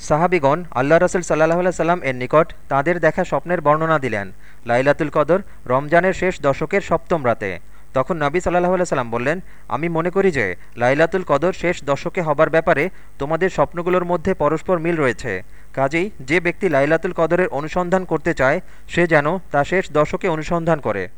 সাহাবিগণ আল্লাহ রসুল সাল্লাহ সাল্লাম এর নিকট তাঁদের দেখা স্বপ্নের বর্ণনা দিলেন লাইলাতুল কদর, রমজানের শেষ দশকের সপ্তম রাতে। তখন নবী সাল্লাহ সাল্লাম বললেন, আমি মনে করি যে লাইলাতুল কদর শেষ দশকে হবার ব্যাপারে তোমাদের স্বপ্নগুলোর মধ্যে পরস্পর মিল রয়েছে। কাজেই যে ব্যক্তি লাইলাতুল কদরের অনুসন্ধান করতে চায়, সে যেন তা শেষ দশকে অনুসন্ধান করে।